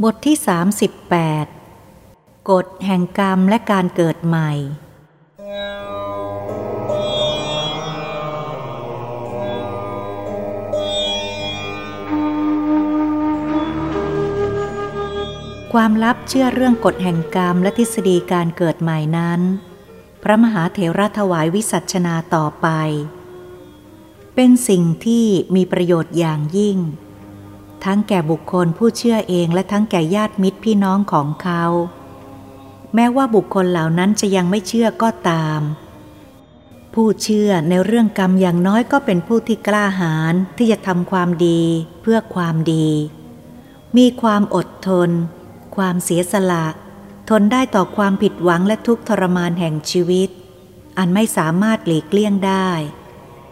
บทที่ 38 กฎแห่งกรรมและการเกิดใหม่ ความลับเชื่อเรื่องกฎแห่งกรรมและทฤษฎีการเกิดใหม่นั้น พระมหาเถระถวายวิสัชนาต่อไป เป็นสิ่งที่มีประโยชน์อย่างยิ่ง ทั้งแก่บุคคลผู้เชื่อเองและทั้งแก่ญาติมิตรพี่น้องของเขา แม้ว่าบุคคลเหล่านั้นจะยังไม่เชื่อก็ตาม ผู้เชื่อในเรื่องกรรมอย่างน้อยก็เป็นผู้ที่กล้าหาญที่จะทำความดีเพื่อความดี มีความอดทน ความเสียสละ ทนได้ต่อความผิดหวังและทุกทรมานแห่งชีวิต อันไม่สามารถหลีกเลี่ยงได้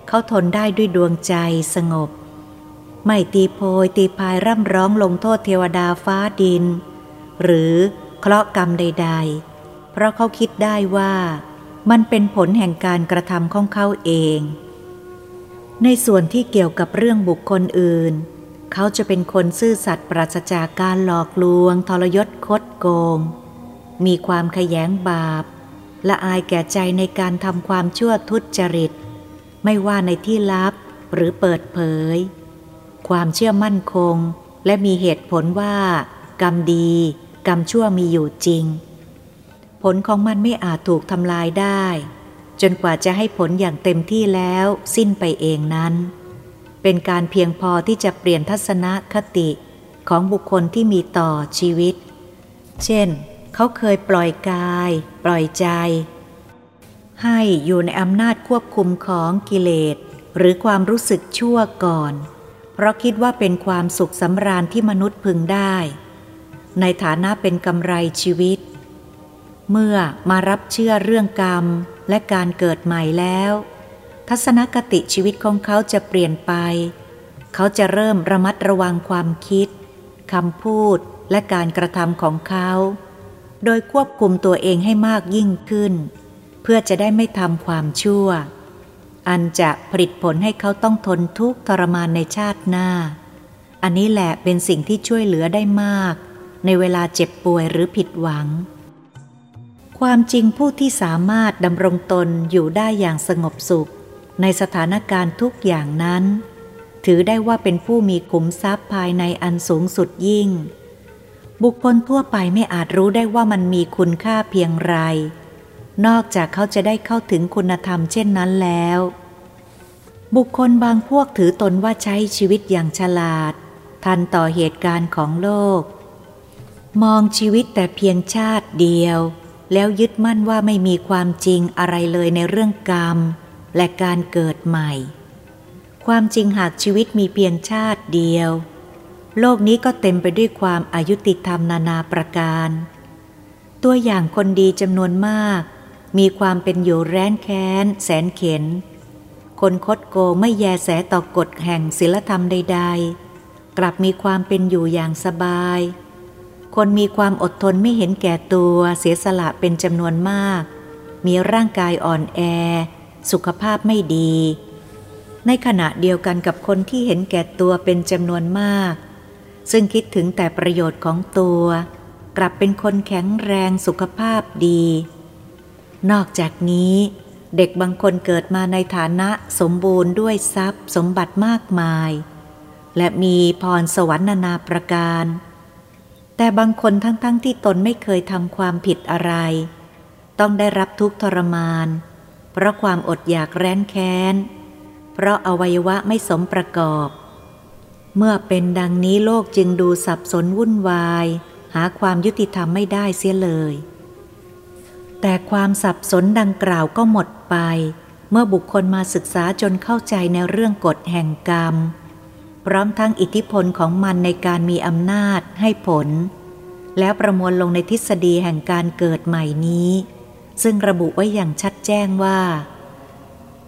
เขาทนได้ด้วยดวงใจสงบ ไม่ตีโพยตีพายร่ำร้องลงโทษเทวดาฟ้าดิน หรือเคราะห์กรรมใด ๆ เพราะเขาคิดได้ว่ามันเป็นผลแห่งการกระทำของเขาเอง ในส่วนที่เกี่ยวกับเรื่องบุคคลอื่น เขาจะเป็นคนซื่อสัตย์ปราศจากการหลอกลวง ทรยศคดโกง มีความขยงบาป ละอายแก่ใจในการทำความชั่วทุจริต ไม่ว่าในที่ลับหรือเปิดเผย ความเชื่อมั่นคง และมีเหตุผลว่า กรรมดี กรรมชั่วมีอยู่จริง ผลของมันไม่อาจถูกทำลายได้ จนกว่าจะให้ผลอย่างเต็มที่แล้วสิ้นไปเองนั้น เป็นการเพียงพอที่จะเปลี่ยนทัศนคติของบุคคลที่มีต่อชีวิต เช่น เขาเคยปล่อยกาย ปล่อยใจ ให้อยู่ในอำนาจควบคุมของกิเลสหรือความรู้สึกชั่วก่อน ราะคิดว่าเป็นความสุขสำราญที่มนุษย์พึงได้ ในฐานะเป็นกำไรชีวิต เมื่อมารับเชื่อเรื่องกรรมและการเกิดใหม่แล้ว ทัศนคติชีวิตของเขาจะเปลี่ยนไป เขาจะเริ่มระมัดระวังความคิดคำพูดและการกระทำของเขา โดยควบคุมตัวเองให้มากยิ่งขึ้น เพื่อจะได้ไม่ทำความชั่ว อันจะผลิตผลให้เขาต้องทนทุกข์ทรมานในชาติหน้า อันนี้แหละเป็นสิ่งที่ช่วยเหลือได้มาก ในเวลาเจ็บป่วยหรือผิดหวัง ความจริงผู้ที่สามารถดำรงตนอยู่ได้อย่างสงบสุข ในสถานการณ์ทุกอย่างนั้น ถือได้ว่าเป็นผู้มีขุมทรัพย์ภายในอันสูงสุดยิ่ง บุคคลทั่วไปไม่อาจรู้ได้ว่ามันมีคุณค่าเพียงไร นอกจากเขาจะได้เข้าถึงคุณธรรมเช่นนั้นแล้ว บุคคลบางพวกถือตนว่าใช้ชีวิตอย่างฉลาด ทันต่อเหตุการณ์ของโลก มองชีวิตแต่เพียงชาติเดียว แล้วยึดมั่นว่าไม่มีความจริงอะไรเลยในเรื่องกรรม และการเกิดใหม่ ความจริงหากชีวิตมีเพียงชาติเดียว โลกนี้ก็เต็มไปด้วยความอายุติธรรมนานาประการ ตัวอย่างคนดีจำนวนมาก มีความเป็นอยู่แร้นแค้น แสนเข็น คนคดโกไม่แยแสต่อกฎแห่งศีลธรรมใด ๆ กลับมีความเป็นอยู่อย่างสบาย คนมีความอดทนไม่เห็นแก่ตัวเสียสละเป็นจำนวนมาก มีร่างกายอ่อนแอ สุขภาพไม่ดี ในขณะเดียวกันกับคนที่เห็นแก่ตัวเป็นจำนวนมาก ซึ่งคิดถึงแต่ประโยชน์ของตัว กลับเป็นคนแข็งแรงสุขภาพดี นอกจากนี้เด็กบางคนเกิดมาในฐานะสมบูรณ์ด้วยทรัพย์สมบัติมากมาย และมีพรสวรรค์นานาประการ แต่บางคนทั้งๆทที่ตนไม่เคยทำความผิดอะไร ต้องได้รับทุกทรมาน เพราะความอดอยากแร้นแค้น เพราะอวัยวะไม่สมประกอบ เมื่อเป็นดังนี้โลกจึงดูสับสนวุ่นวาย หาความยุติธรรมไม่ได้เสียเลย แต่ความสับสนดังกล่าวก็หมดไป เมื่อบุคคลมาศึกษาจนเข้าใจในเรื่องกฎแห่งกรรม พร้อมทั้งอิทธิพลของมันในการมีอำนาจให้ผล แล้วประมวลลงในทฤษฎีแห่งการเกิดใหม่นี้ ซึ่งระบุไว้อย่างชัดแจ้งว่า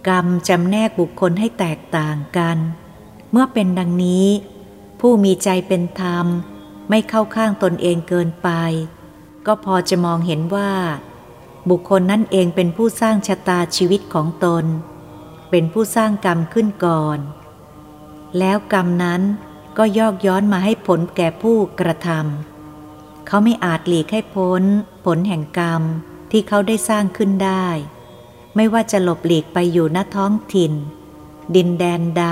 กรรมจำแนกบุคคลให้แตกต่างกัน เมื่อเป็นดังนี้ ผู้มีใจเป็นธรรม ไม่เข้าข้างตนเองเกินไป ก็พอจะมองเห็นว่า บุคคลนั่นเองเป็นผู้สร้างชะตาชีวิตของตน เป็นผู้สร้างกรรมขึ้นก่อน แล้วกรรมนั้นก็ยอกย้อนมาให้ผลแก่ผู้กระทำเขาไม่อาจหลีกให้พ้น ผลแห่งกรรมที่เขาได้สร้างขึ้นได้ ไม่ว่าจะหลบหลีกไปอยู่ณท้องถิ่น ดินแดนใด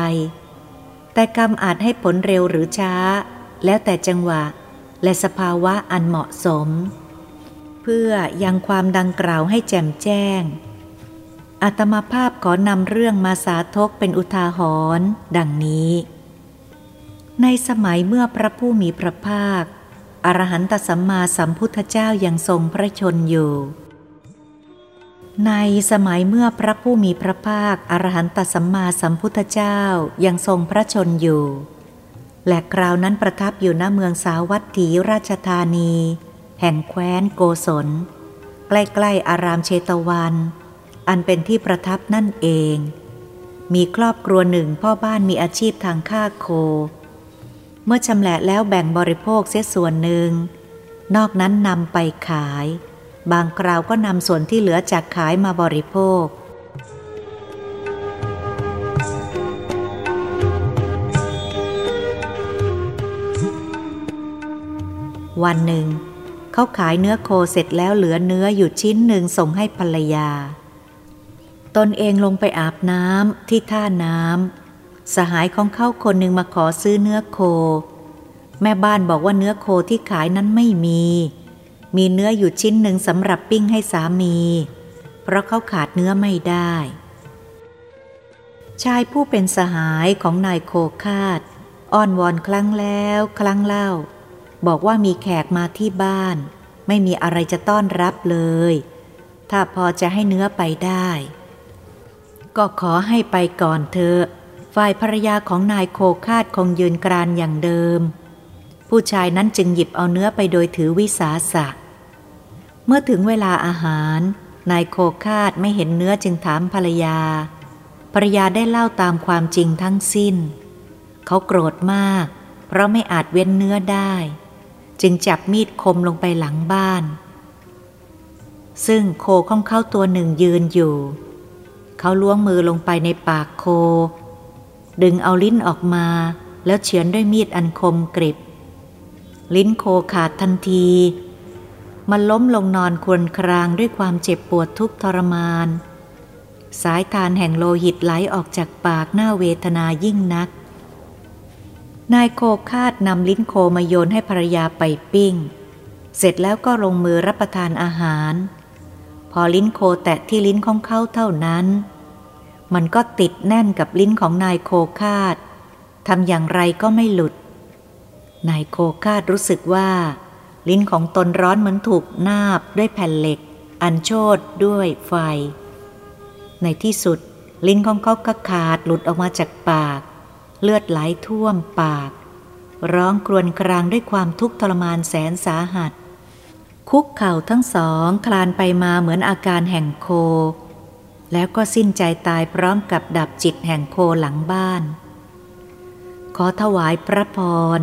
แต่กรรมอาจให้ผลเร็วหรือช้า แล้วแต่จังหวะและสภาวะอันเหมาะสม เพื่อยังความดังกล่าวให้แจ่มแจ้งอาตมาภาพขอนำเรื่องมาสาธกเป็นอุทาหรณ์ดังนี้ ในสมัยเมื่อพระผู้มีพระภาค อรหันตสัมมาสัมพุทธเจ้ายังทรงพระชนอยู่ ในสมัยเมื่อพระผู้มีพระภาค อรหันตสัมมาสัมพุทธเจ้ายังทรงพระชนอยู่ และคราวนั้นประทับอยู่ณเมืองสาวัตถีราชธานี แห่งแคว้นโกศล ใกล้ๆอารามเชตวัน อันเป็นที่ประทับนั่นเอง มีครอบครัวหนึ่งพ่อบ้านมีอาชีพทางฆ่าโค เมื่อชำแหละแล้วแบ่งบริโภคเสียส่วนหนึ่ง นอกนั้นนำไปขาย บางคราวก็นำส่วนที่เหลือจากขายมาบริโภควันหนึ่ง เขาขายเนื้อโคเสร็จแล้วเหลือเนื้ออยู่ชิ้นหนึ่งส่งให้ภรรยา ตนเองลงไปอาบน้ำที่ท่าน้ำสหายของเขาคนหนึ่งมาขอซื้อเนื้อโค แม่บ้านบอกว่าเนื้อโคที่ขายนั้นไม่มี มีเนื้ออยู่ชิ้นหนึ่งสำหรับปิ้งให้สามี เพราะเขาขาดเนื้อไม่ได้ ชายผู้เป็นสหายของนายโคคาดอ้อนวอนครั้งแล้ว ครั้งเล่า บอกว่ามีแขกมาที่บ้าน ไม่มีอะไรจะต้อนรับเลย ถ้าพอจะให้เนื้อไปได้ ก็ขอให้ไปก่อนเถอะฝ่ายภรรยาของนายโคคาดคงยืนกรานอย่างเดิม ผู้ชายนั้นจึงหยิบเอาเนื้อไปโดยถือวิสาสะ เมื่อถึงเวลาอาหาร นายโคคาดไม่เห็นเนื้อจึงถามภรรยา ภรรยาได้เล่าตามความจริงทั้งสิ้น เขาโกรธมาก เพราะไม่อาจเว้นเนื้อได้ จึงจับมีดคมลงไปหลังบ้าน ซึ่งโคของเขาตัวหนึ่งยืนอยู่ เขาล้วงมือลงไปในปากโค ดึงเอาลิ้นออกมา แล้วเฉือนด้วยมีดอันคมกริบ ลิ้นโคขาดทันที มันล้มลงนอนควนครางด้วยความเจ็บปวดทุกทรมาน สายทานแห่งโลหิตไหลออกจากปากหน้าเวทนายิ่งนัก นายโคคาดนำลิ้นโคมาโยนให้ภรรยาไปปิ้ง เสร็จแล้วก็ลงมือรับประทานอาหาร พอลิ้นโคแตะที่ลิ้นของเขาเท่านั้น มันก็ติดแน่นกับลิ้นของนายโคคาดทำอย่างไรก็ไม่หลุด นายโคคาดรู้สึกว่า ลิ้นของตนร้อนเหมือนถูกนาบด้วยแผ่นเหล็ก อันโชดด้วยไฟ ในที่สุด ลิ้นของเขาก็ขาดหลุดออกมาจากปาก เลือดไหลท่วมปาก ร้องกรวนกรางด้วยความทุกข์ทรมานแสนสาหัส คุกเข่าทั้งสองคลานไปมาเหมือนอาการแห่งโค แล้วก็สิ้นใจตายพร้อมกับดับจิตแห่งโคหลังบ้าน ขอถวายพระพร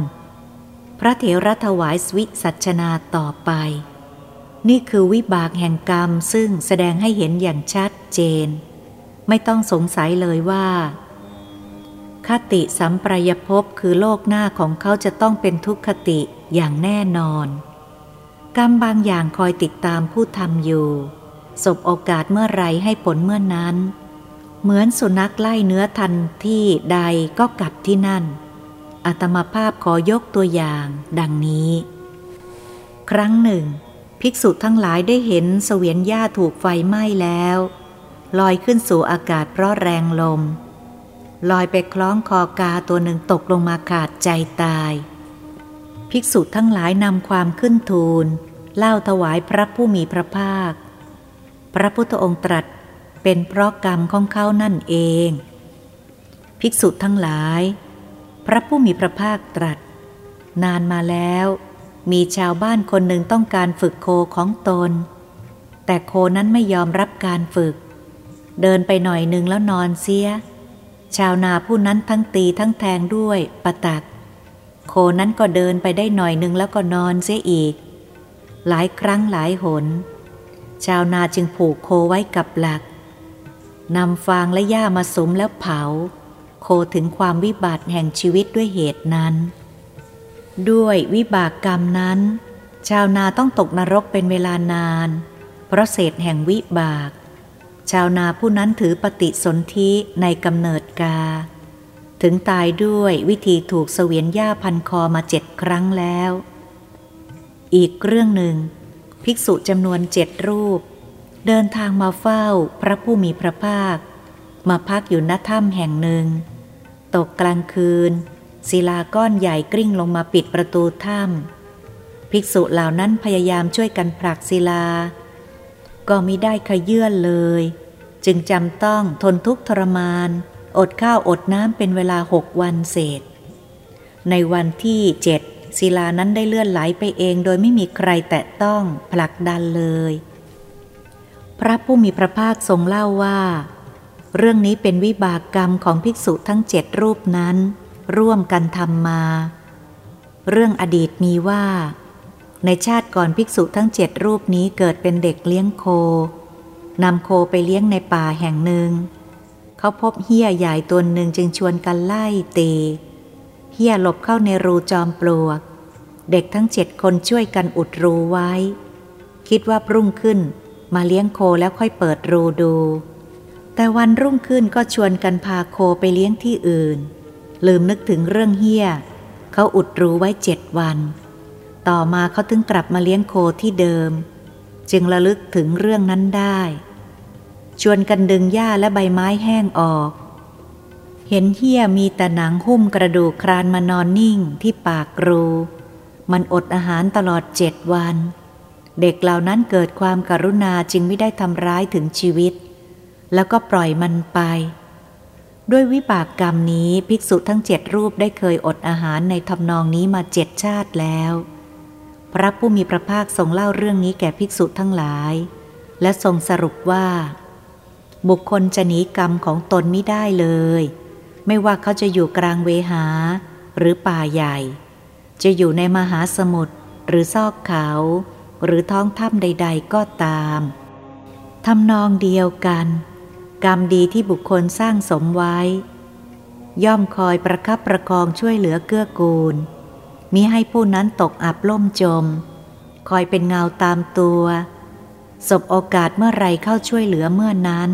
พระเถระถวายสวิสัชนาต่อไป นี่คือวิบากแห่งกรรมซึ่งแสดงให้เห็นอย่างชัดเจน ไม่ต้องสงสัยเลยว่า คติสัมปรายภพคือโลกหน้าของเขาจะต้องเป็นทุกขติอย่างแน่นอน กรรมบางอย่างคอยติดตามผู้ทำอยู่สบโอกาสเมื่อไรให้ผลเมื่อนั้น เหมือนสุนัขไล่เนื้อทันที่ใดก็กลับที่นั่น อัตมาภาพขอยกตัวอย่างดังนี้ ครั้งหนึ่ง ภิกษุทั้งหลายได้เห็นเสวียนหญ้าถูกไฟไหม้แล้ว ลอยขึ้นสู่อากาศเพราะแรงลม ลอยไปคล้องคอกาตัวหนึ่งตกลงมาขาดใจตาย ภิกษุทั้งหลายนำความขึ้นทูล เล่าถวายพระผู้มีพระภาค พระพุทธองค์ตรัสเป็นเพราะกรรมของเขานั่นเอง ภิกษุทั้งหลาย พระผู้มีพระภาคตรัส นานมาแล้ว มีชาวบ้านคนหนึ่งต้องการฝึกโคของตน แต่โคนั้นไม่ยอมรับการฝึก เดินไปหน่อยหนึ่งแล้วนอนเสีย ชาวนาผู้นั้นทั้งตีทั้งแทงด้วยปะตัก โคนั้นก็เดินไปได้หน่อยนึงแล้วก็นอนเสียอีก หลายครั้งหลายหน ชาวนาจึงผูกโคไว้กับหลักนำฟางและหญ้ามาสมแล้วเผา โคถึงความวิบัติแห่งชีวิตด้วยเหตุนั้น ด้วยวิบากกรรมนั้น ชาวนาต้องตกนรกเป็นเวลานาน เพราะเศษแห่งวิบาก ชาวนาผู้นั้นถือปฏิสนธิในกำเนิดกา ถึงตายด้วยวิธีถูกเสวียนหญ้าพันคอมาเจ็ดครั้งแล้ว อีกเรื่องหนึ่ง ภิกษุจำนวนเจ็ดรูป เดินทางมาเฝ้าพระผู้มีพระภาค มาพักอยู่ณถ้ำแห่งหนึ่ง ตกกลางคืน ศิลาก้อนใหญ่กลิ้งลงมาปิดประตูถ้ำภิกษุเหล่านั้นพยายามช่วยกันผลักศิลา ก็มิได้ขยื่นเลย จึงจำต้องทนทุกข์ทรมาน อดข้าวอดน้ำเป็นเวลาหกวันเศษ ในวันที่เจ็ดศิลานั้นได้เลื่อนไหลไปเองโดยไม่มีใครแตะต้องผลักดันเลย พระผู้มีพระภาคทรงเล่าว่า เรื่องนี้เป็นวิบากกรรมของภิกษุทั้งเจ็ดรูปนั้น ร่วมกันทำมา เรื่องอดีตมีว่า ในชาติก่อนภิกษุทั้งเจ็ดรูปนี้เกิดเป็นเด็กเลี้ยงโคนำโคไปเลี้ยงในป่าแห่งหนึ่ง เขาพบเหี้ยใหญ่ตัวหนึ่งจึงชวนกันไล่ตีเหี้ยหลบเข้าในรูจอมปลวก เด็กทั้งเจ็ดคนช่วยกันอุดรูไว้ คิดว่ารุ่งขึ้นมาเลี้ยงโคแล้วค่อยเปิดรูดู แต่วันรุ่งขึ้นก็ชวนกันพาโคไปเลี้ยงที่อื่น ลืมนึกถึงเรื่องเหี้ย เขาอุดรูไว้เจ็ดวัน ต่อมาเขาถึงกลับมาเลี้ยงโคที่เดิม จึงระลึกถึงเรื่องนั้นได้ ชวนกันดึงหญ้าและใบไม้แห้งออก เห็นเหี้ยมีแต่หนังหุ้มกระดูกครานมานอนนิ่งที่ปากรู มันอดอาหารตลอดเจ็ดวัน เด็กเหล่านั้นเกิดความการุณาจึงไม่ได้ทำร้ายถึงชีวิต แล้วก็ปล่อยมันไปด้วยวิบากกรรมนี้ภิกษุทั้งเจ็ดรูปได้เคยอดอาหารในทำนองนี้มาเจ็ดชาติแล้ว พระผู้มีพระภาคทรงเล่าเรื่องนี้แก่ภิกษุทั้งหลาย และทรงสรุปว่า บุคคลจะหนีกรรมของตนไม่ได้เลย ไม่ว่าเขาจะอยู่กลางเวหา หรือป่าใหญ่ จะอยู่ในมหาสมุทรหรือซอกเขา หรือท้องถ้ำใด ๆ ก็ตามทำนองเดียวกัน กรรมดีที่บุคคลสร้างสมไว้ ย่อมคอยประคับประคองช่วยเหลือเกื้อกูล มิให้ผู้นั้นตกอับล่มจม คอยเป็นเงาตามตัวสบโอกาสเมื่อไรเข้าช่วยเหลือเมื่อนั้น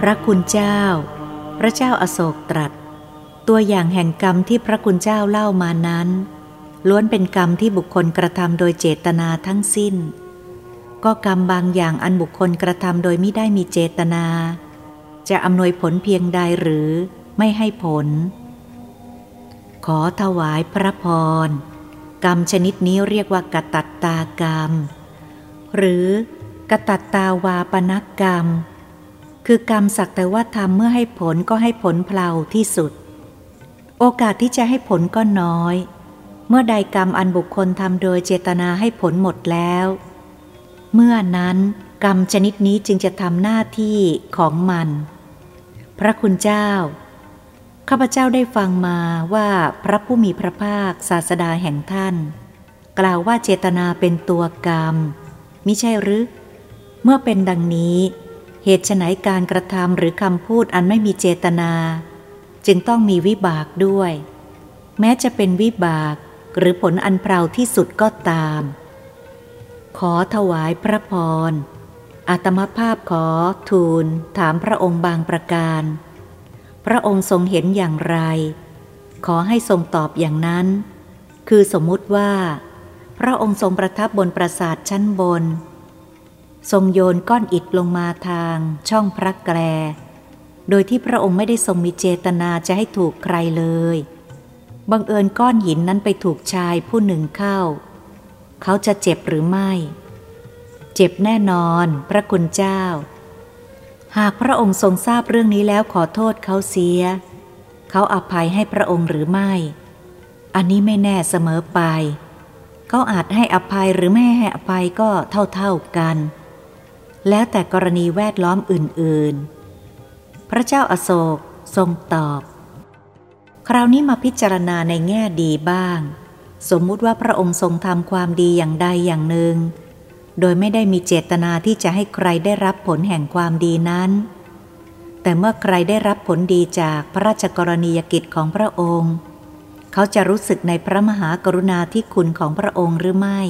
พระคุณเจ้า พระเจ้าอโศกตรัส ตัวอย่างแห่งกรรมที่พระคุณเจ้าเล่ามานั้น ล้วนเป็นกรรมที่บุคคลกระทำโดยเจตนาทั้งสิ้น ก็กรรมบางอย่างอันบุคคลกระทำโดยไม่ได้มีเจตนา จะอำนวยผลเพียงใดหรือไม่ให้ผล ขอถวายพระพร กรรมชนิดนี้เรียกว่ากตัตตากรรม หรือกตัตตาวาปนกรรม คือกรรมสักแต่ว่าทำเมื่อให้ผลก็ให้ผลเพลาที่สุด โอกาสที่จะให้ผลก็น้อย เมื่อใดกรรมอันบุคคลทำโดยเจตนาให้ผลหมดแล้ว เมื่อนั้นกรรมชนิดนี้จึงจะทำหน้าที่ของมัน พระคุณเจ้า ข้าพเจ้าได้ฟังมาว่าพระผู้มีพระภาคศาสดาแห่งท่าน กล่าวว่าเจตนาเป็นตัวกรรมมิใช่หรือ เมื่อเป็นดังนี้ เหตุไฉนการกระทำหรือคำพูดอันไม่มีเจตนา จึงต้องมีวิบากด้วย แม้จะเป็นวิบากหรือผลอันเพราที่สุดก็ตาม ขอถวายพระพร อาตมภาพขอทูลถามพระองค์บางประการ พระองค์ทรงเห็นอย่างไร ขอให้ทรงตอบอย่างนั้น คือสมมุติว่า พระองค์ทรงประทับบนปราสาทชั้นบน ทรงโยนก้อนอิฐลงมาทางช่องพระแกรโดยที่พระองค์ไม่ได้ทรงมีเจตนาจะให้ถูกใครเลย บังเอิญก้อนหินนั้นไปถูกชายผู้หนึ่งเข้า เขาจะเจ็บหรือไม่ เจ็บแน่นอนพระคุณเจ้า หากพระองค์ทรงทราบเรื่องนี้แล้วขอโทษเขาเสีย เขาอภัยให้พระองค์หรือไม่ อันนี้ไม่แน่เสมอไป เขาอาจให้อภัยหรือไม่ให้อภัยก็เท่าๆกัน แล้วแต่กรณีแวดล้อมอื่นๆ พระเจ้าอาโศกทรงตอบ คราวนี้มาพิจารณาในแง่ดีบ้าง สมมุติว่าพระองค์ทรงทำความดีอย่างใดอย่างหนึ่ง โดยไม่ได้มีเจตนาที่จะให้ใครได้รับผลแห่งความดีนั้น แต่เมื่อใครได้รับผลดีจากพระราชกรณียกิจของพระองค์ เขาจะรู้สึกในพระมหากรุณาธิคุณของพระองค์หรือไม่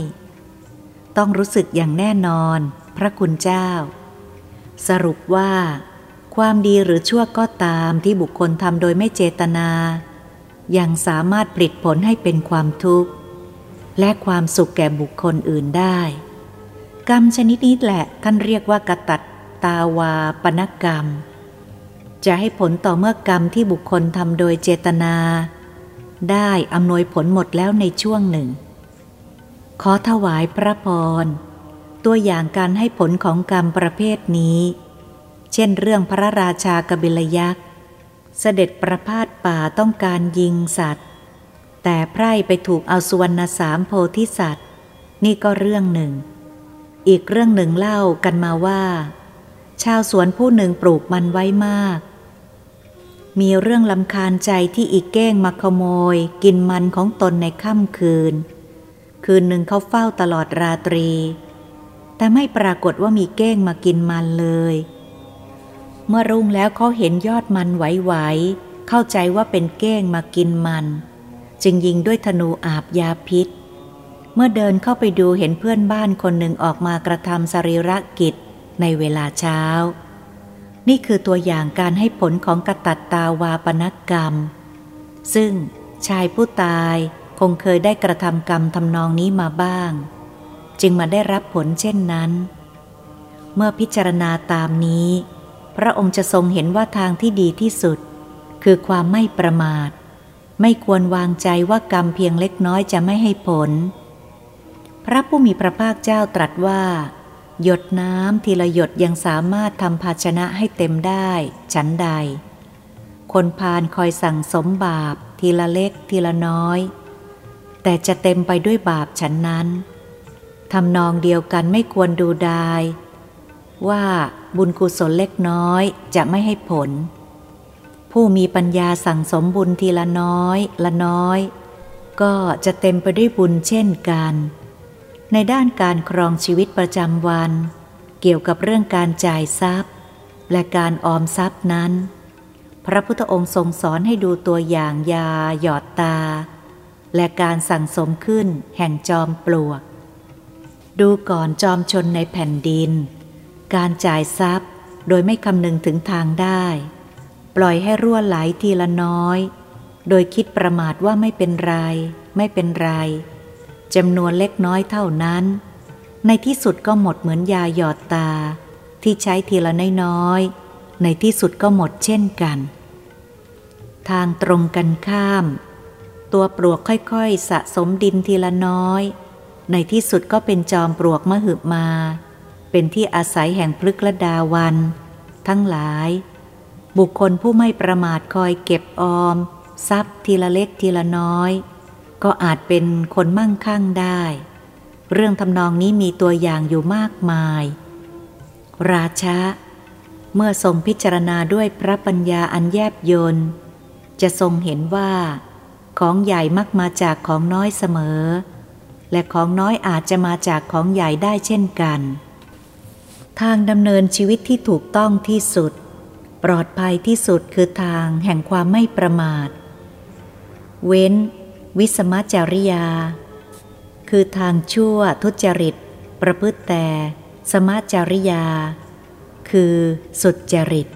ต้องรู้สึกอย่างแน่นอน พระคุณเจ้า สรุปว่า ความดีหรือชั่วก็ตามที่บุคคลทำโดยไม่เจตนา ยังสามารถผลิตผลให้เป็นความทุกข์ และความสุขแก่บุคคลอื่นได้ กรรมชนิดนี้แหละท่านเรียกว่ากตัดตาวาปนกรรม จะให้ผลต่อเมื่อกรรมที่บุคคลทำโดยเจตนา ได้อำนวยผลหมดแล้วในช่วงหนึ่ง ขอถวายพระพร ตัวอย่างการให้ผลของกรรมประเภทนี้ เช่นเรื่องพระราชากบิลยักษ์ เสด็จประพาสป่าต้องการยิงสัตว์ แต่ไพร่ไปถูกเอาสุวรรณสามโพธิสัตว์ นี่ก็เรื่องหนึ่ง อีกเรื่องหนึ่งเล่ากันมาว่า ชาวสวนผู้หนึ่งปลูกมันไว้มาก มีเรื่องลำคาญใจที่อีกเก้งมาขโมย กินมันของตนในค่ำคืน คืนหนึ่งเขาเฝ้าตลอดราตรี แต่ไม่ปรากฏว่ามีเก้งมากินมันเลยเเมื่อรุ่งแล้วเขาเห็นยอดมันไหวๆเข้าใจว่าเป็นเก้งมากินมัน จึงยิงด้วยธนูอาบยาพิษ เมื่อเดินเข้าไปดูเห็นเพื่อนบ้านคนหนึ่งออกมากระทำสรีระกิจในเวลาเช้า นี่คือตัวอย่างการให้ผลของกตัตตาวาปนกรรม ซึ่งชายผู้ตายคงเคยได้กระทำกรรมทำนองนี้มาบ้าง จึงมาได้รับผลเช่นนั้น เมื่อพิจารณาตามนี้ พระองค์จะทรงเห็นว่าทางที่ดีที่สุด คือความไม่ประมาท ไม่ควรวางใจว่ากรรมเพียงเล็กน้อยจะไม่ให้ผล พระผู้มีพระภาคเจ้าตรัสว่า หยดน้ำทีละหยดยังสามารถทำภาชนะให้เต็มได้ ฉันใด คนพาลคอยสั่งสมบาป ทีละเล็กทีละน้อย แต่จะเต็มไปด้วยบาปฉันนั้นทำนองเดียวกันไม่ควรดูดาย ว่าบุญกุศลเล็กน้อยจะไม่ให้ผล ผู้มีปัญญาสั่งสมบุญทีละน้อยละน้อย ก็จะเต็มไปด้วยบุญเช่นกัน ในด้านการครองชีวิตประจำวัน เกี่ยวกับเรื่องการจ่ายทรัพย์ และการออมทรัพย์นั้น พระพุทธองค์ทรงสอนให้ดูตัวอย่างยาหยอดตา และการสั่งสมขึ้นแห่งจอมปลวก ดูก่อนจอมชนในแผ่นดิน การจ่ายทรัพย์โดยไม่คำนึงถึงทางได้ ปล่อยให้รั่วไหลทีละน้อย โดยคิดประมาทว่าไม่เป็นไร ไม่เป็นไรจำนวนเล็กน้อยเท่านั้น ในที่สุดก็หมดเหมือนยาหยอดตา ที่ใช้ทีละน้อยๆในที่สุดก็หมดเช่นกัน ทางตรงกันข้าม ตัวปลวกค่อยๆ สะสมดินทีละน้อย ในที่สุดก็เป็นจอมปลวกมหึมา เป็นที่อาศัยแห่งพฤกษดาวัน ทั้งหลาย บุคคลผู้ไม่ประมาทคอยเก็บออม ทรัพย์ทีละเล็กทีละน้อย ก็อาจเป็นคนมั่งคั่งได้ เรื่องทำนองนี้มีตัวอย่างอยู่มากมาย ราชะ เมื่อทรงพิจารณาด้วยพระปัญญาอันแยบยนจะทรงเห็นว่า ของใหญ่มักมาจากของน้อยเสมอ และของน้อยอาจจะมาจากของใหญ่ได้เช่นกัน ทางดำเนินชีวิตที่ถูกต้องที่สุด ปลอดภัยที่สุดคือทางแห่งความไม่ประมาท เว้น วิสมจริยา คือทางชั่วทุจริต ประพฤติแต่ สมจริยา คือสุดจริต